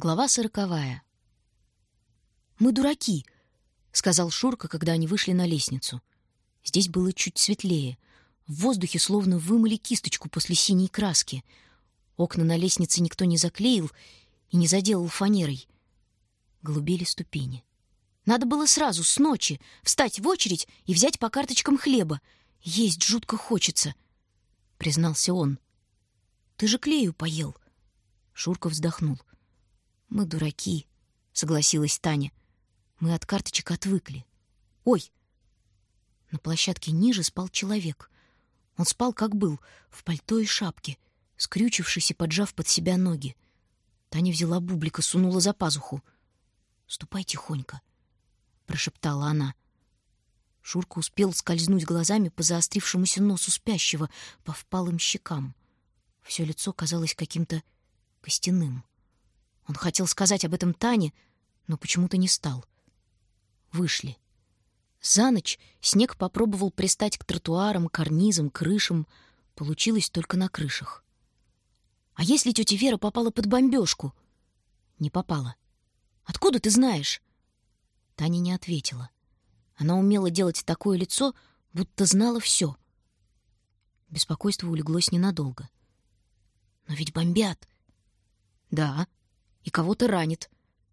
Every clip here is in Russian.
Глава сороковая. «Мы дураки», — сказал Шурка, когда они вышли на лестницу. Здесь было чуть светлее. В воздухе словно вымыли кисточку после синей краски. Окна на лестнице никто не заклеил и не заделал фанерой. Голубели ступени. Надо было сразу, с ночи, встать в очередь и взять по карточкам хлеба. Есть жутко хочется, — признался он. «Ты же клею поел». Шурка вздохнул. Мы дураки, согласилась Таня. Мы от карточек отвыкли. Ой. На площадке ниже спал человек. Он спал как был, в пальто и шапке, скрючившись и поджав под себя ноги. Таня взяла бублика, сунула за пазуху. "Ступай тихонько", прошептала она. Шурка успел скользнуть глазами по заострившемуся носу спящего, по впалым щекам. Все лицо казалось каким-то костяным. Он хотел сказать об этом Тане, но почему-то не стал. Вышли. За ночь снег попробовал пристать к тротуарам, карнизам, крышам. Получилось только на крышах. А если тетя Вера попала под бомбежку? Не попала. Откуда ты знаешь? Таня не ответила. Она умела делать такое лицо, будто знала все. Беспокойство улеглось ненадолго. Но ведь бомбят. Да, и кого-то ранит.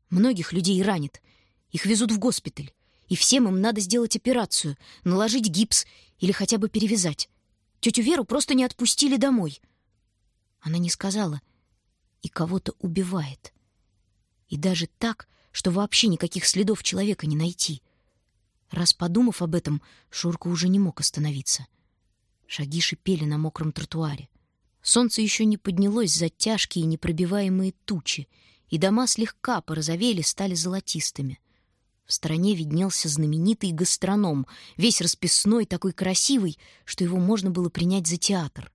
Многих людей ранит. Их везут в госпиталь. И всем им надо сделать операцию, наложить гипс или хотя бы перевязать. Тетю Веру просто не отпустили домой. Она не сказала. И кого-то убивает. И даже так, что вообще никаких следов человека не найти. Раз подумав об этом, Шурка уже не мог остановиться. Шаги шипели на мокром тротуаре. Солнце еще не поднялось за тяжкие непробиваемые тучи, и дома слегка порозовели, стали золотистыми. В стороне виднелся знаменитый гастроном, весь расписной, такой красивый, что его можно было принять за театр.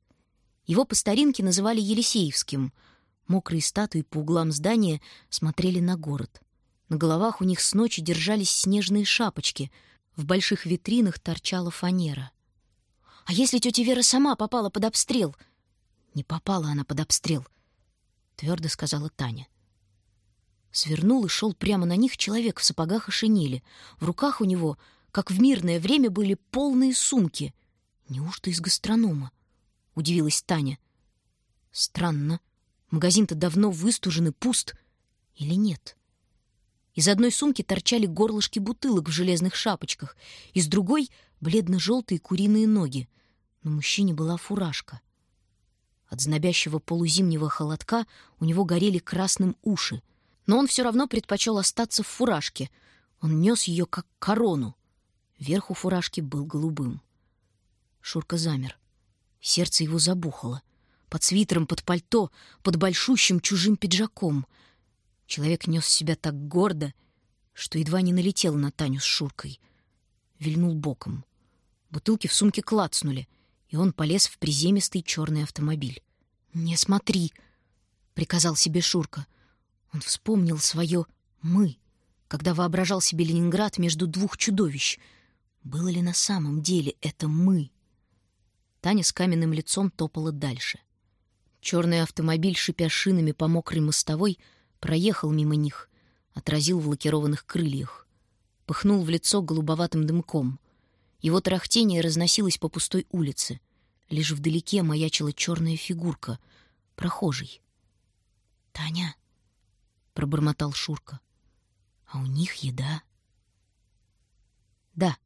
Его по старинке называли Елисеевским. Мокрые статуи по углам здания смотрели на город. На головах у них с ночи держались снежные шапочки, в больших витринах торчала фанера. А если тетя Вера сама попала под обстрел? Не попала она под обстрел, твердо сказала Таня. Свернул и шел прямо на них человек в сапогах и шинели. В руках у него, как в мирное время, были полные сумки. Неужто из гастронома? Удивилась Таня. Странно. Магазин-то давно выстужен и пуст. Или нет? Из одной сумки торчали горлышки бутылок в железных шапочках, из другой — бледно-желтые куриные ноги. На мужчине была фуражка. От знобящего полузимнего холодка у него горели красным уши — но он все равно предпочел остаться в фуражке. Он нес ее как корону. Верх у фуражки был голубым. Шурка замер. Сердце его забухало. Под свитером, под пальто, под большущим чужим пиджаком. Человек нес себя так гордо, что едва не налетел на Таню с Шуркой. Вильнул боком. Бутылки в сумке клацнули, и он полез в приземистый черный автомобиль. «Не смотри!» — приказал себе Шурка — он вспомнил свое «мы», когда воображал себе Ленинград между двух чудовищ. Было ли на самом деле это «мы»? Таня с каменным лицом топала дальше. Черный автомобиль, шипя шинами по мокрой мостовой, проехал мимо них, отразил в лакированных крыльях. Пыхнул в лицо голубоватым дымком. Его тарахтение разносилось по пустой улице. Лишь вдалеке маячила черная фигурка, прохожий. «Таня!» Пробормотал Шурка. А у них еда. Да,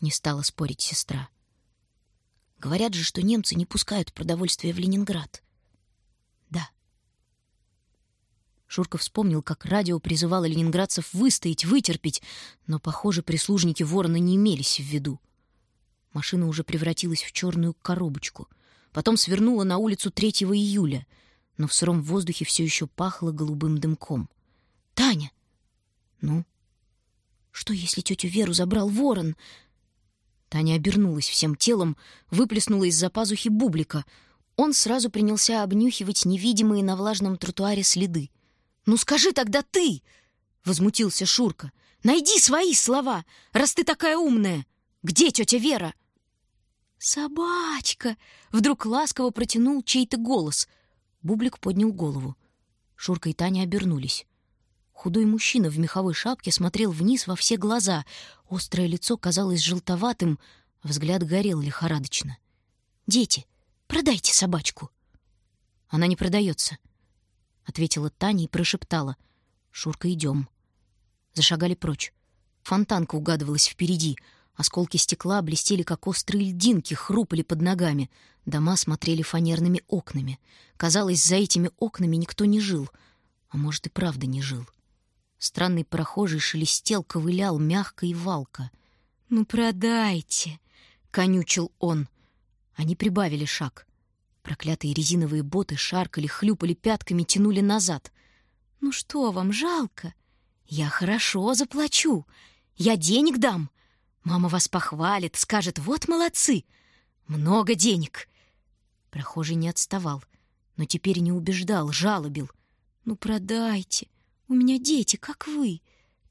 не стала спорить сестра. Говорят же, что немцы не пускают продовольствие в Ленинград. Да. Шурка вспомнил, как радио призывало ленинградцев выстоять, вытерпеть, но, похоже, прислужники ворона не имелись в виду. Машина уже превратилась в черную коробочку. Потом свернула на улицу 3 июля — но в сыром воздухе все еще пахло голубым дымком. «Таня!» «Ну?» «Что, если тетю Веру забрал ворон?» Таня обернулась всем телом, выплеснула из-за пазухи бублика. Он сразу принялся обнюхивать невидимые на влажном тротуаре следы. «Ну скажи тогда ты!» — возмутился Шурка. «Найди свои слова, раз ты такая умная! Где тетя Вера?» «Собачка!» — вдруг ласково протянул чей-то голос — Бублик поднял голову. Шурка и Таня обернулись. Худой мужчина в меховой шапке смотрел вниз во все глаза. Острое лицо казалось желтоватым, взгляд горел лихорадочно. «Дети, продайте собачку!» «Она не продается», — ответила Таня и прошептала. «Шурка, идем». Зашагали прочь. Фонтанка угадывалась впереди. Осколки стекла блестели, как острые льдинки, хрупали под ногами. Дома смотрели фанерными окнами. Казалось, за этими окнами никто не жил. А может, и правда не жил. Странный прохожий шелестел, ковылял мягко и валко. «Ну, продайте!» — конючил он. Они прибавили шаг. Проклятые резиновые боты шаркали, хлюпали пятками, тянули назад. «Ну что вам, жалко? Я хорошо заплачу. Я денег дам. Мама вас похвалит, скажет, вот молодцы. Много денег. Прохожий не отставал, но теперь не убеждал, жалобил. Ну, продайте. У меня дети, как вы.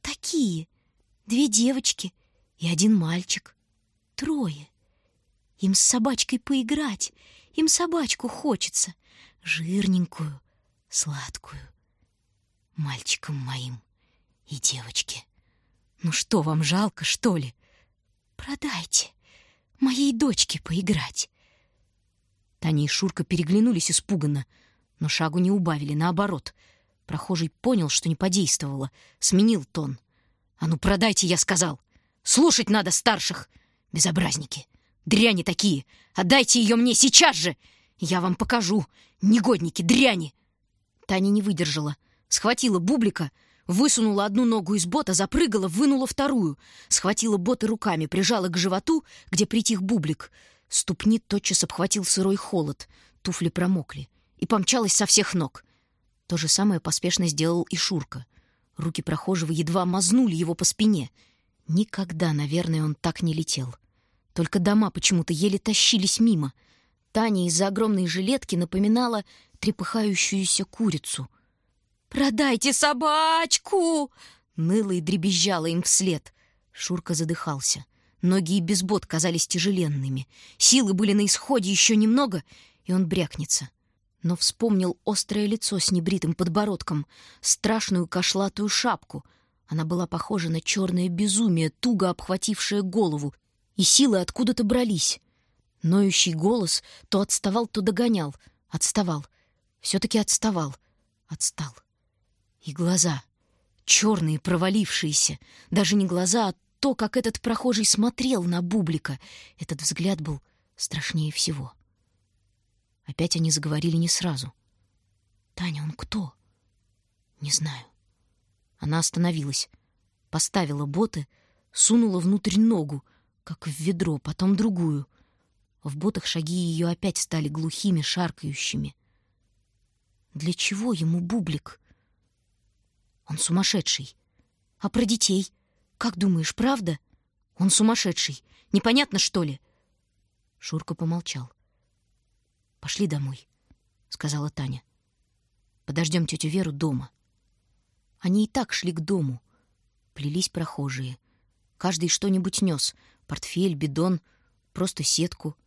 Такие. Две девочки и один мальчик. Трое. Им с собачкой поиграть. Им собачку хочется. Жирненькую, сладкую. Мальчиком моим и девочке. Ну что, вам жалко, что ли? Продайте моей дочке поиграть. Таня и Шурка переглянулись испуганно, но шагу не убавили, наоборот. Прохожий понял, что не подействовало, сменил тон. «А ну, продайте, я сказал! Слушать надо старших! Безобразники! Дряни такие! Отдайте ее мне сейчас же! Я вам покажу! Негодники, дряни!» Таня не выдержала, схватила бублика, Высунула одну ногу из бота, запрыгала, вынула вторую. Схватила боты руками, прижала к животу, где притих бублик. Ступни тотчас обхватил сырой холод. Туфли промокли. И помчалась со всех ног. То же самое поспешно сделал и Шурка. Руки прохожего едва мазнули его по спине. Никогда, наверное, он так не летел. Только дома почему-то еле тащились мимо. Таня из-за огромной жилетки напоминала трепыхающуюся курицу — «Продайте собачку!» Ныла и дребезжала им вслед. Шурка задыхался. Ноги и без бот казались тяжеленными. Силы были на исходе еще немного, и он брякнется. Но вспомнил острое лицо с небритым подбородком, страшную кошлатую шапку. Она была похожа на черное безумие, туго обхватившее голову, и силы откуда-то брались. Ноющий голос то отставал, то догонял. Отставал. Все-таки отставал. Отстал. И глаза, черные, провалившиеся. Даже не глаза, а то, как этот прохожий смотрел на Бублика. Этот взгляд был страшнее всего. Опять они заговорили не сразу. «Таня, он кто?» «Не знаю». Она остановилась, поставила боты, сунула внутрь ногу, как в ведро, потом другую. В ботах шаги ее опять стали глухими, шаркающими. Для чего ему бублик? Он сумасшедший. А про детей? Как думаешь, правда? Он сумасшедший. Непонятно, что ли? Шурка помолчал. Пошли домой, сказала Таня. Подождем тетю Веру дома. Они и так шли к дому. Плелись прохожие. Каждый что-нибудь нес: портфель, бидон, просто сетку.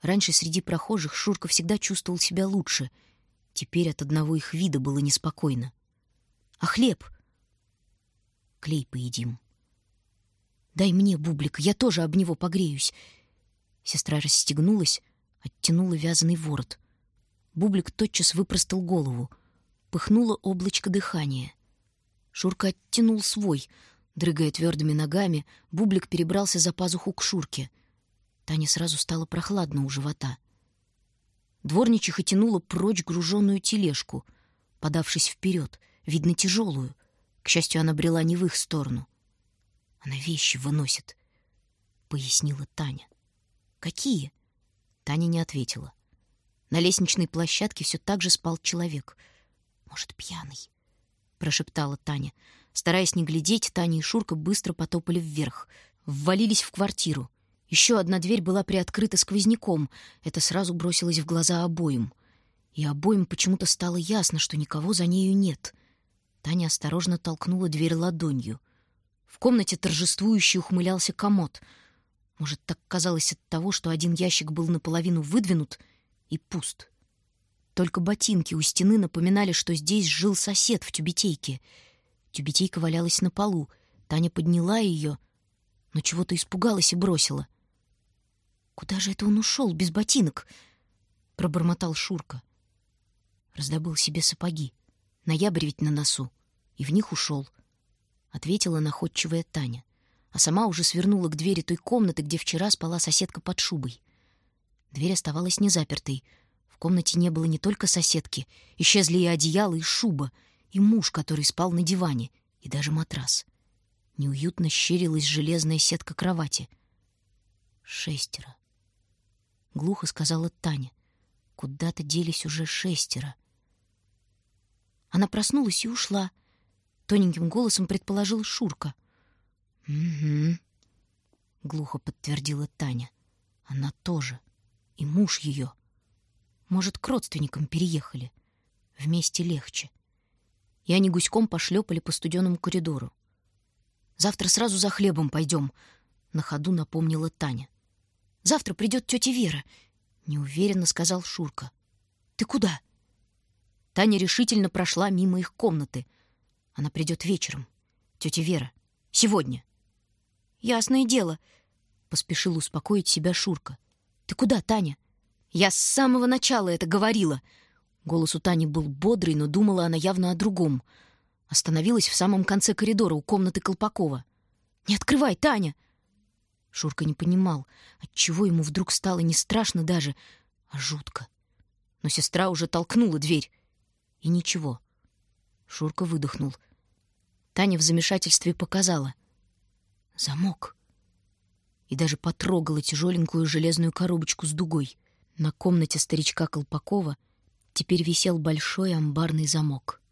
Раньше среди прохожих Шурка всегда чувствовал себя лучше. Теперь от одного их вида было неспокойно. А хлеб? Клей поедим. Дай мне бублик, я тоже об него погреюсь. Сестра расстегнулась, оттянула вязаный ворот. Бублик тотчас выпростал голову. Пыхнуло облачко дыхания. Шурка оттянул свой. Дрыгая твердыми ногами, Бублик перебрался за пазуху к Шурке. Таня сразу стало прохладно у живота. Дворничиха тянула прочь груженную тележку, подавшись вперед — видно, тяжелую. К счастью, она брела не в их сторону. Она вещи выносит, пояснила Таня. Какие? Таня не ответила. На лестничной площадке все так же спал человек. Может, пьяный? прошептала Таня. Стараясь не глядеть, Таня и Шурка быстро потопали вверх, ввалились в квартиру. Еще одна дверь была приоткрыта сквозняком. Это сразу бросилось в глаза обоим. И обоим почему-то стало ясно, что никого за нею нет — Таня осторожно толкнула дверь ладонью. В комнате торжествующе ухмылялся комод. Может, так казалось от того, что один ящик был наполовину выдвинут и пуст. Только ботинки у стены напоминали, что здесь жил сосед в тюбетейке. Тюбетейка валялась на полу. Таня подняла ее, но чего-то испугалась и бросила. «Куда же это он ушел без ботинок?» — пробормотал Шурка. Раздобыл себе сапоги. Ноябрь ведь на носу. И в них ушел. Ответила находчивая Таня. А сама уже свернула к двери той комнаты, где вчера спала соседка под шубой. Дверь оставалась незапертой. В комнате не было не только соседки. Исчезли и одеяло, и шуба, и муж, который спал на диване, и даже матрас. Неуютно щерилась железная сетка кровати. «Шестеро», — глухо сказала Таня. «Куда-то делись уже шестеро». Она проснулась и ушла. Тоненьким голосом предположил Шурка. «Угу», — глухо подтвердила Таня. «Она тоже. И муж ее. Может, к родственникам переехали. Вместе легче». И они гуськом пошлепали по студенному коридору. «Завтра сразу за хлебом пойдем», — на ходу напомнила Таня. «Завтра придет тетя Вера», — неуверенно сказал Шурка. «Ты куда?» Таня решительно прошла мимо их комнаты. Она придет вечером. Тетя Вера. Сегодня. Ясное дело, поспешил успокоить себя Шурка. Ты куда, Таня? Я с самого начала это говорила. Голос у Тани был бодрый, но думала она явно о другом. Остановилась в самом конце коридора у комнаты Колпакова. Не открывай, Таня. Шурка не понимал, отчего ему вдруг стало не страшно даже, а жутко. Но сестра уже толкнула дверь. И ничего. Шурка выдохнул. Таня в замешательстве показала. Замок. И даже потрогала тяжеленькую железную коробочку с дугой. На комнате старичка Колпакова теперь висел большой амбарный замок.